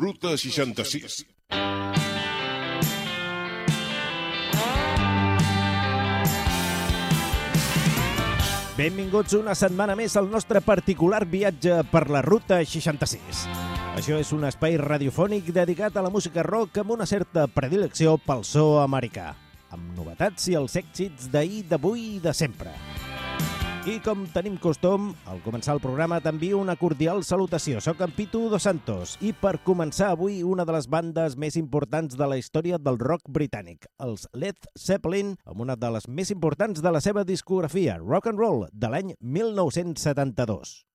Ruta 66. Benvinguts una setmana més al nostre particular viatge per la Ruta 66. Això és un espai radiofònic dedicat a la música rock amb una certa predilecció pel so americà, amb novetats i els èxits d'ahir, d'avui i de sempre. I com tenim costum, al començar el programa t'envio una cordial salutació. Soc en Pitu Dos Santos i per començar avui una de les bandes més importants de la història del rock britànic, els Led Zeppelin, amb una de les més importants de la seva discografia, Rock and Roll, de l'any 1972.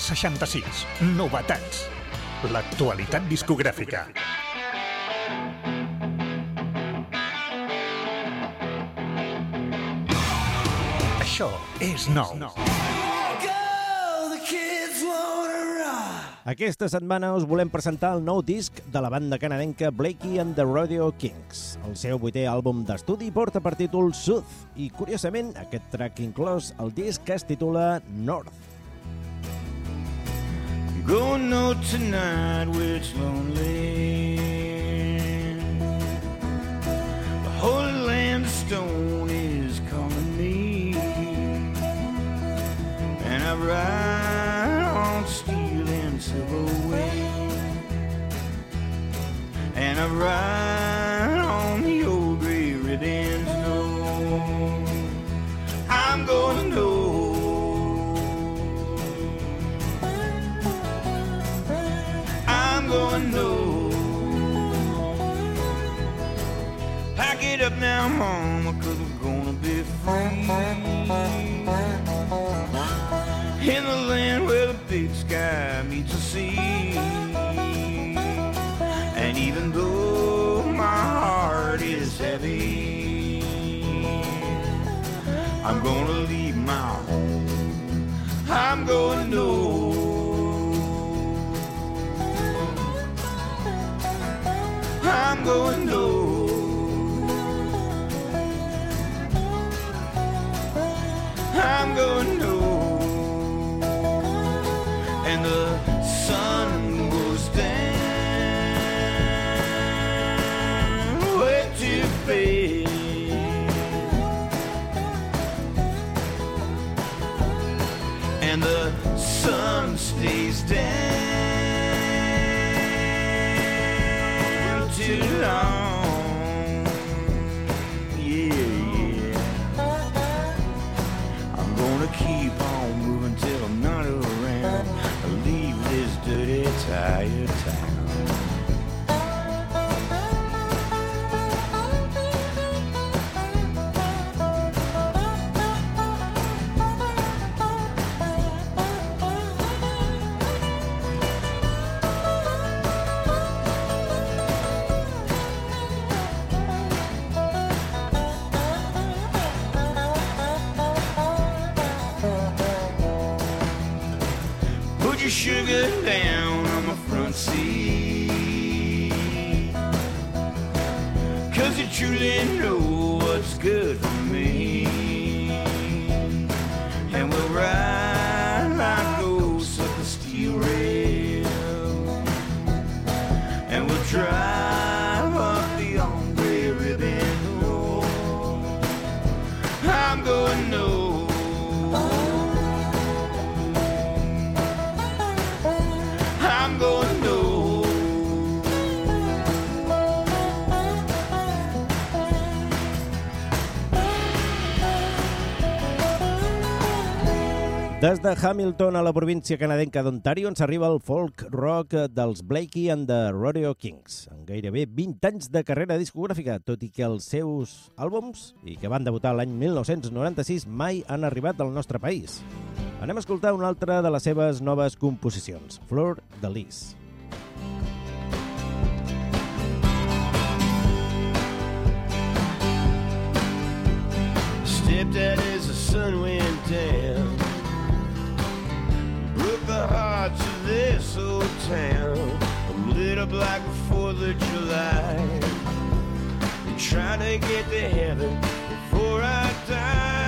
66. Novetats. L'actualitat discogràfica. Això és nou. Aquesta setmana us volem presentar el nou disc de la banda canadenca Blakey and the Rodeo Kings. El seu vuitè àlbum d'estudi porta per títol Sooth i, curiosament, aquest track inclòs el disc que es titula North. Going out tonight where it's lonely. The holy land of stone is calling me. And I ride on steel and silver wings. And I ride It up now, mama, cause we're gonna be free. In the land where the big sky meets the sea. And even though my heart is heavy, I'm gonna leave my home. I'm gonna know. I'm going know. Des de Hamilton a la província canadenca d'Ontario ens arriba el folk rock dels Blakey and the Rodeo Kings, amb gairebé 20 anys de carrera discogràfica, tot i que els seus àlbums, i que van debutar l'any 1996, mai han arribat al nostre país. Anem a escoltar una altra de les seves noves composicions, Flor de Lis. Stepdad as the sun went down. Broke the hearts of this old town. I'm lit up like a 4th of July. I'm trying to get to heaven before I die.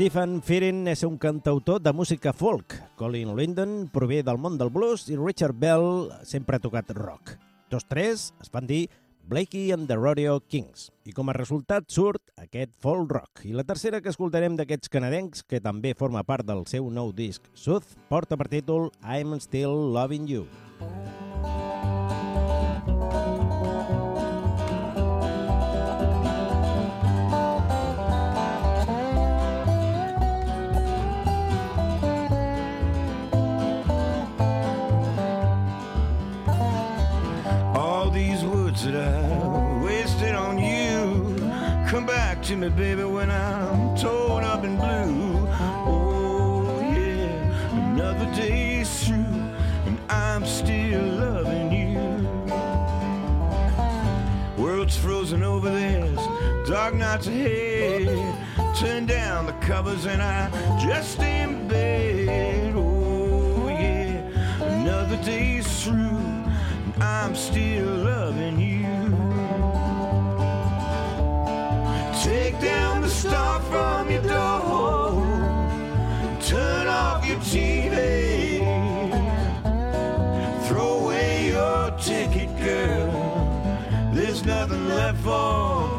Stephen Fearin és un cantautor de música folk. Colin Linden prové del món del blues i Richard Bell sempre ha tocat rock. Tots tres es van dir Blakey and the Rodeo Kings. I com a resultat surt aquest folk rock. I la tercera que escoltarem d'aquests canadencs, que també forma part del seu nou disc Sooth, porta per títol I'm Still Loving You. All to me, baby, when I'm torn up in blue. Oh, yeah, another day's through, and I'm still loving you. World's frozen over this, dark nights ahead. Turn down the covers, and I just in bed. Oh, yeah, another day's through. and I'm still loving you. Down the star from your door. Turn off your TV. Throw away your ticket, girl. There's nothing left for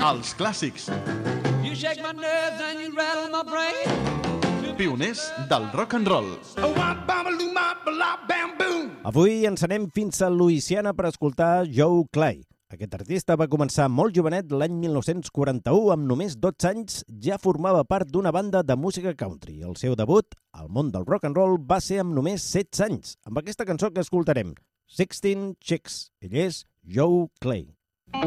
Els clàssics. You shake my nerves and you rattle my brain. pioners del rock and roll. Avui ens anem fins a Louisiana per escoltar Joe Clay. Aquest artista va començar molt jovenet l'any 1941, amb només 12 anys ja formava part d'una banda de música country. El seu debut al món del rock and roll va ser amb només 16 anys, amb aquesta cançó que escoltarem, 16 Chicks. Ell és Joe Clay. I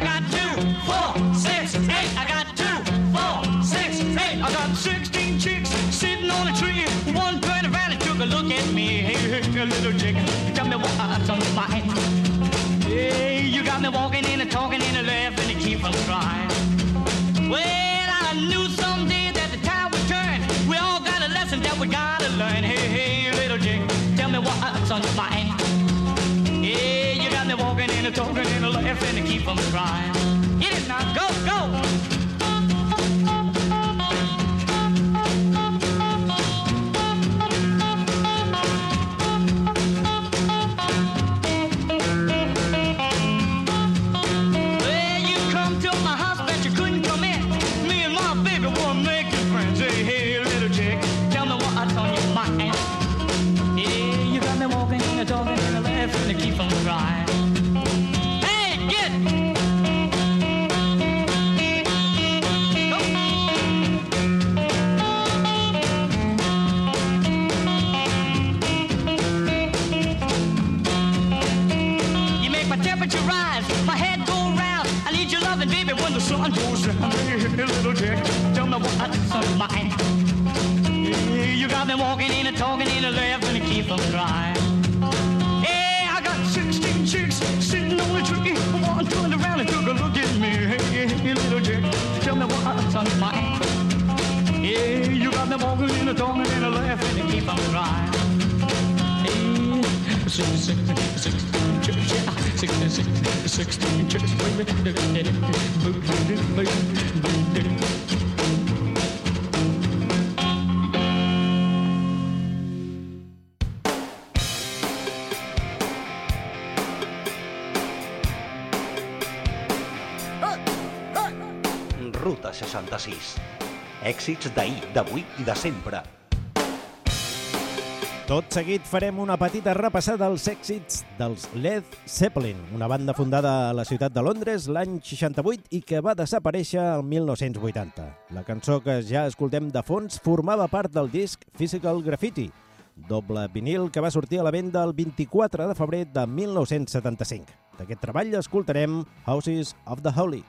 got two, four, six, eight. I got two, four, six, eight. I got 16 chicks sitting on a tree. One around and took a look at me. Hey, hey, little chick, tell me what's on your mind. Hey, you got me walking and a talking and laughing and keep on crying. Well, I knew someday that the time would turn. We all got a lesson that we gotta learn. Hey, hey, little chick, tell me what's on your mind. And a talking and a laughing and keep on crying. Get it now, go, go. Well, you Èxits d'ahir, d'avui i de sempre. Tot seguit farem una petita repassada als èxits dels Led Zeppelin, una banda fundada a la ciutat de Londres l'any 68 i que va desaparèixer el 1980. La cançó que ja escoltem de fons formava part del disc Physical Graffiti, doble vinil que va sortir a la venda el 24 de febrer de 1975. D'aquest treball escoltarem Houses of the Holy.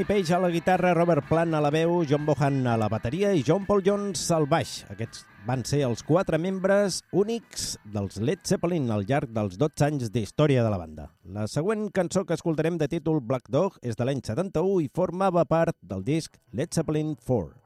Jimmy Page a la guitarra, Robert Plant a la veu, John Bohan a la bateria i John Paul Jones al baix. Aquests van ser els quatre membres únics dels Led Zeppelin al llarg dels 12 anys d'història de la banda. La següent cançó que escoltarem de títol Black Dog és de l'any 71 i formava part del disc Led Zeppelin 4.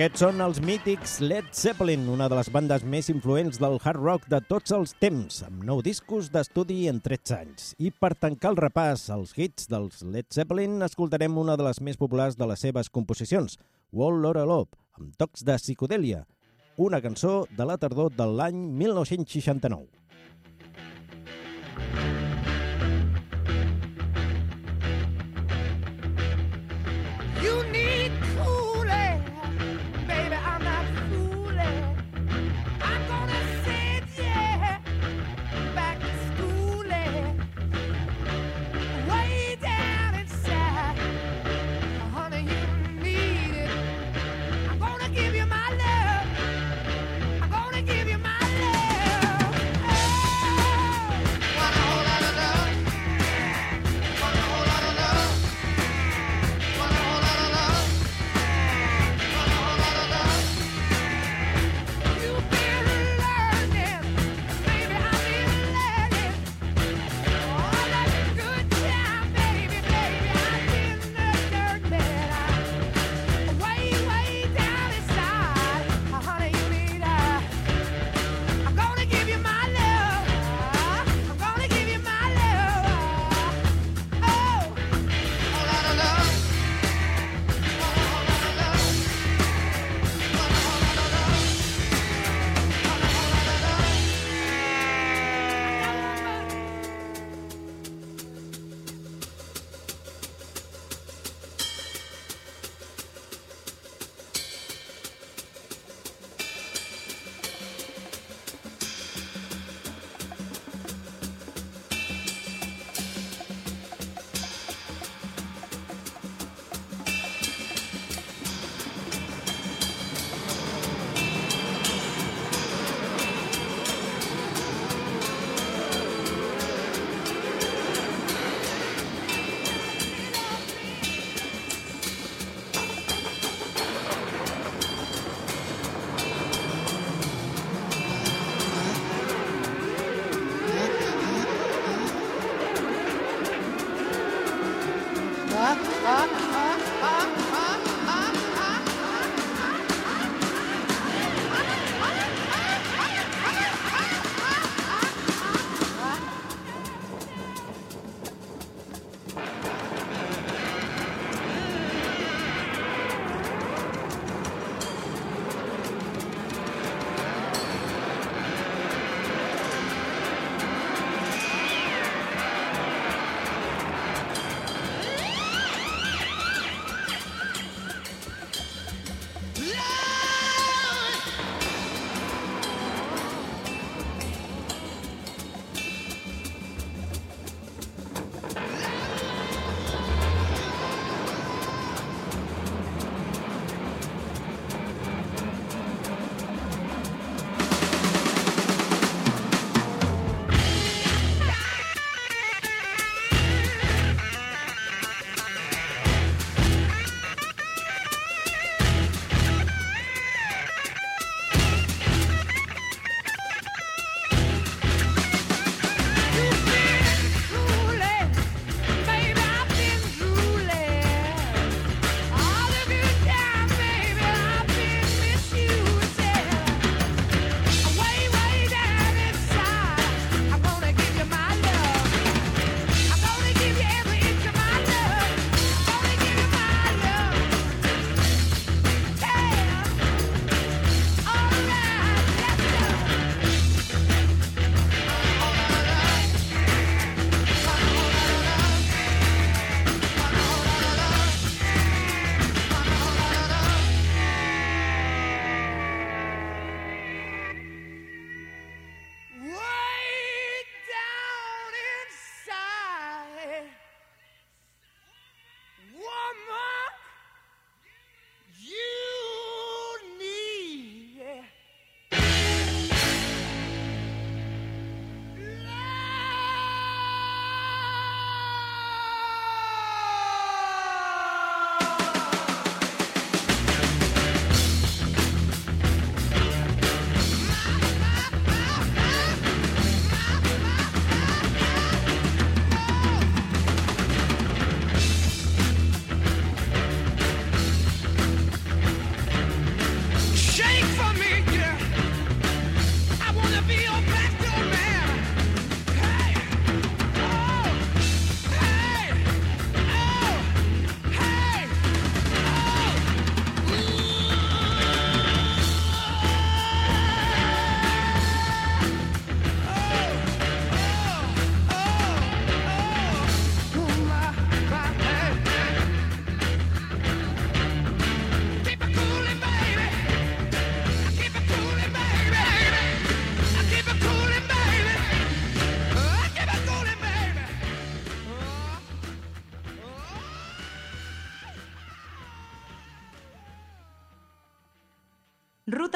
Aquests són els mítics Led Zeppelin, una de les bandes més influents del hard rock de tots els temps, amb nou discos d'estudi en 13 anys. I per tancar el repàs als hits dels Led Zeppelin, escoltarem una de les més populars de les seves composicions, Wall Lotta Love, amb tocs de psicodèlia, una cançó de la tardor de l'any 1969.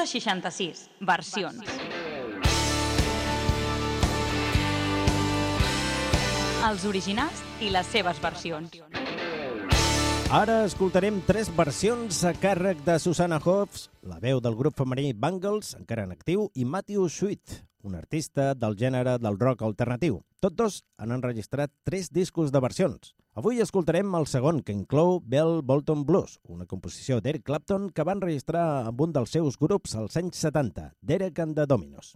266 versions. Els originals i les seves versions. Ara escoltarem tres versions a càrrec de Susanna Hoffs, la veu del grup femení Bangles, encara en actiu, i Matthew Sweet, un artista del gènere del rock alternatiu. Tots dos han enregistrat tres discos de versions. Avui escoltarem el segon, que inclou Bell Bolton Blues, una composició d'Eric Clapton que va enregistrar amb un dels seus grups als anys 70, Derek and the Dominos.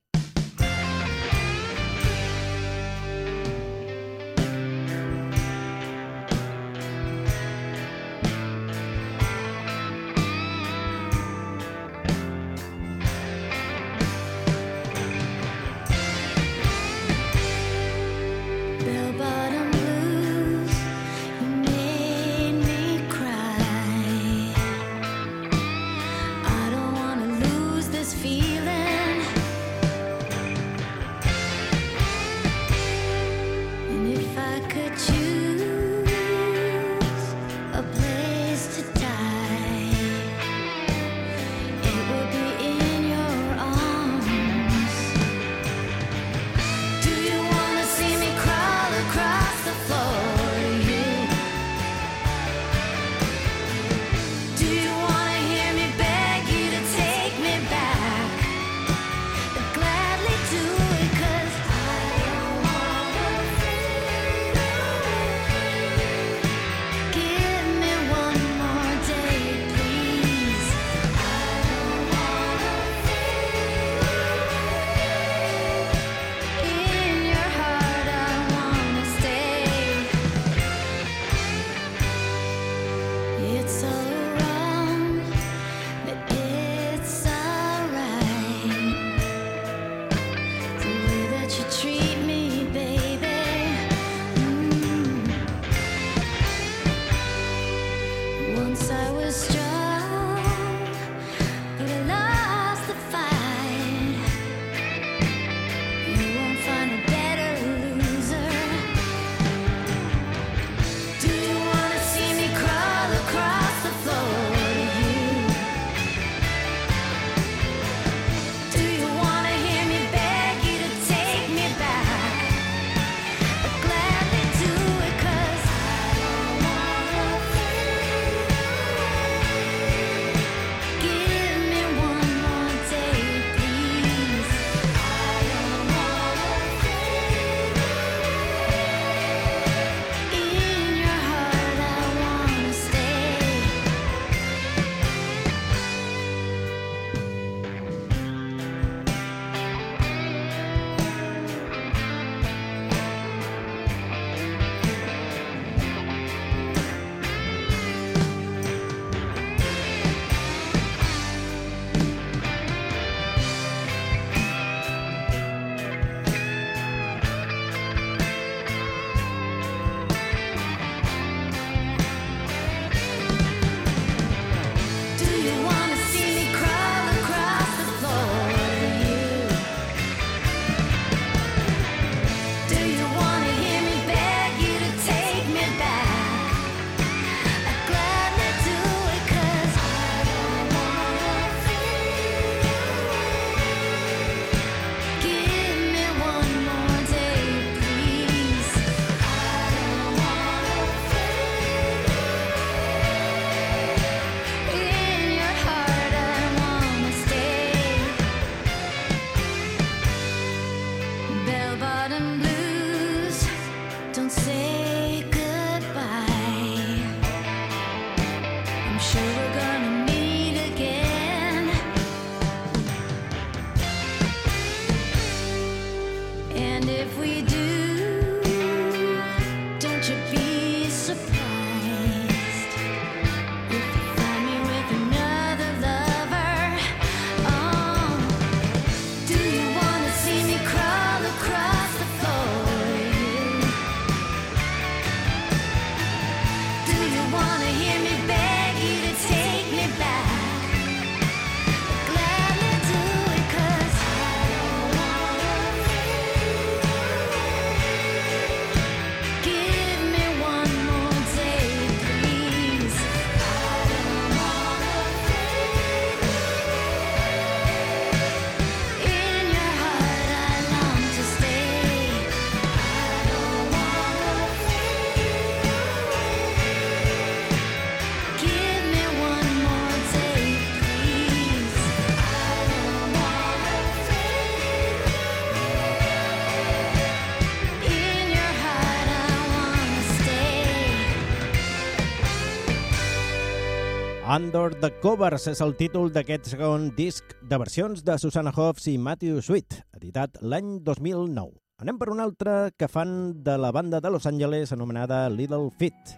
Under the Covers és el títol d'aquest segon disc de versions de Susanna Hoffs i Matthew Sweet, editat l'any 2009. Anem per un altre que fan de la banda de Los Angeles anomenada Little Feat.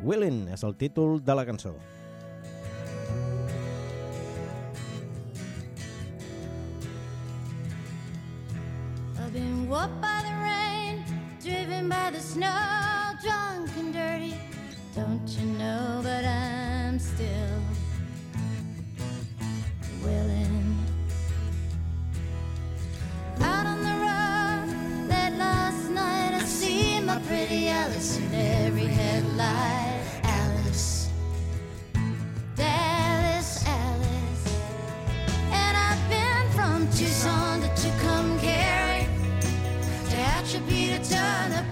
Willin és el títol de la cançó. I've been whooped by the rain, driven by the snow, drunk and dirty. Don't you know, but I'm still willing. Out on the road, late last night, I see my pretty Alice in every headlight. Alice, Dallas, Alice. And I've been from Tucson to Tucumcari to Tehachapi to Turner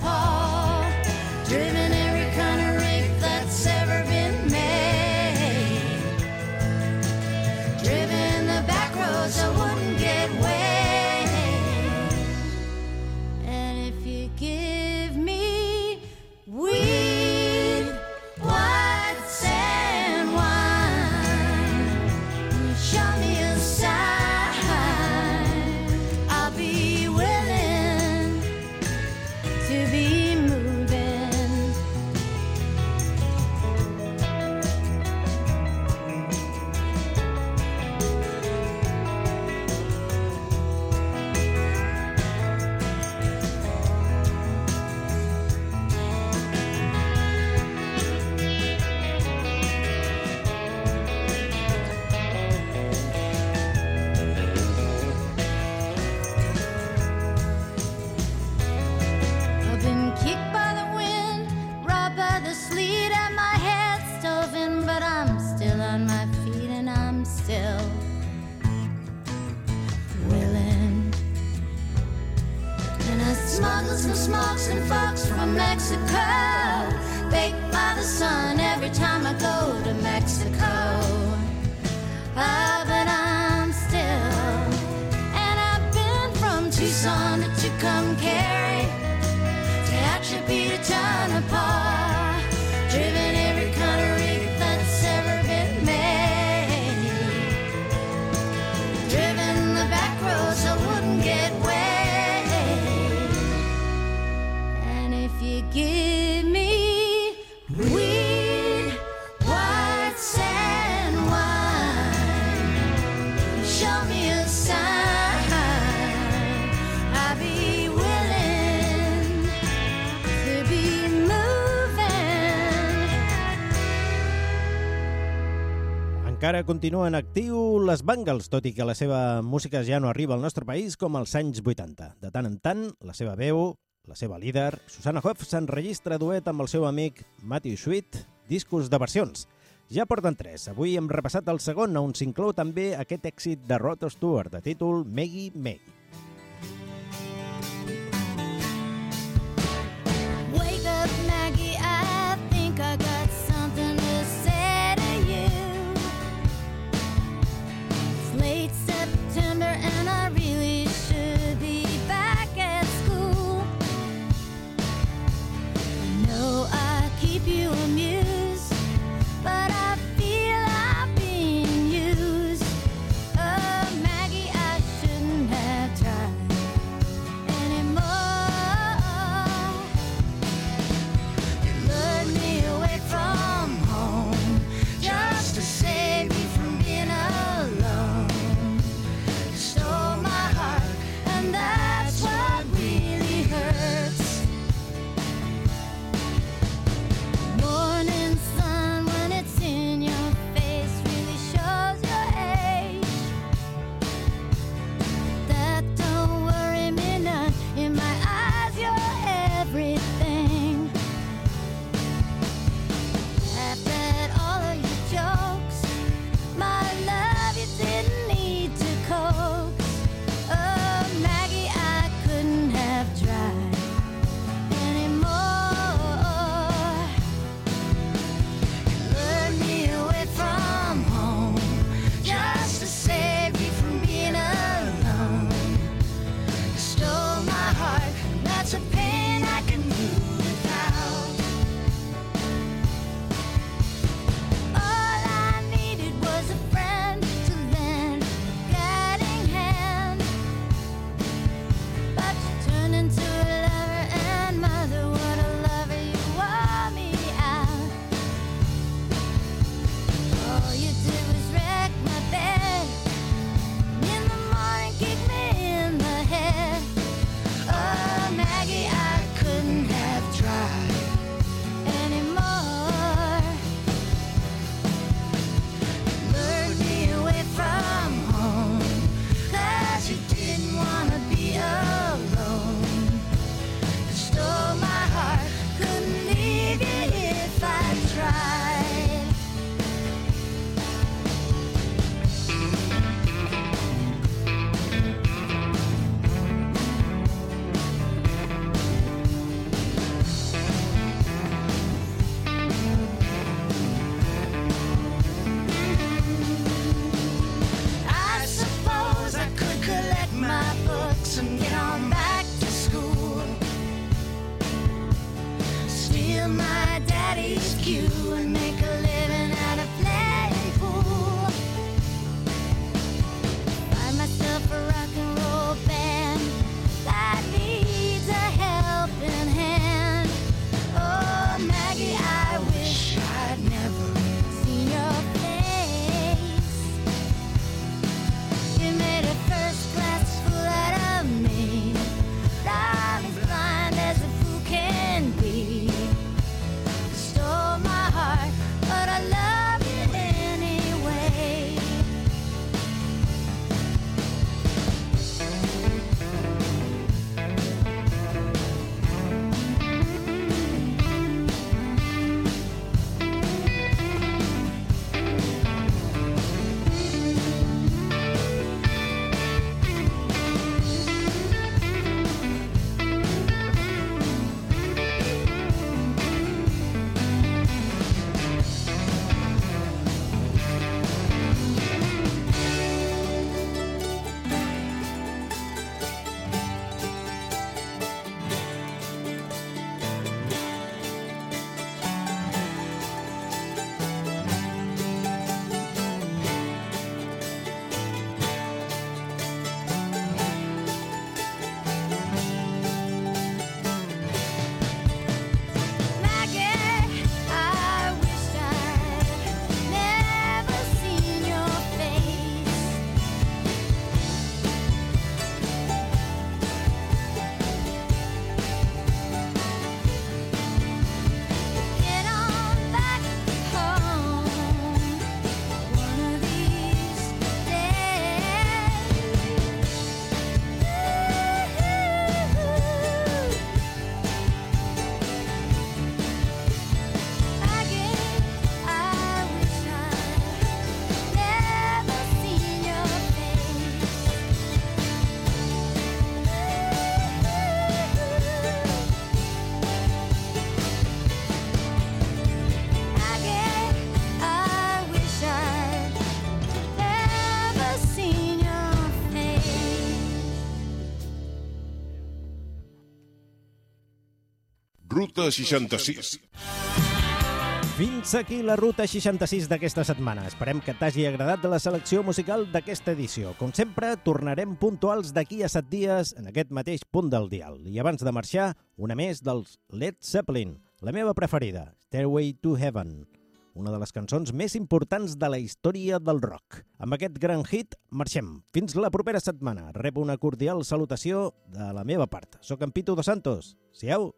Encara continua en actiu les Bangles, tot i que la seva música ja no arriba al nostre país com als anys 80. De tant en tant, la seva veu, la seva líder, Susanna Hoff, s'enregistra duet amb el seu amic Matthew Sweet, discos de versions. Ja porten tres. Avui hem repassat el segon, on s'inclou també aquest èxit de Rod Stewart, de títol Maggie Maggie. Ruta 66. Fins aquí la Ruta 66 d'aquesta setmana. Esperem que t'hagi agradat la selecció musical d'aquesta edició. Com sempre, tornarem puntuals d'aquí a set dies en aquest mateix punt del dial. I abans de marxar, una més dels Led Zeppelin, la meva preferida, Stairway to Heaven, una de les cançons més importants de la història del rock. Amb aquest gran hit, marxem. Fins la propera setmana. Rep una cordial salutació de la meva part. Soc en Pitu Dos Santos. Siau!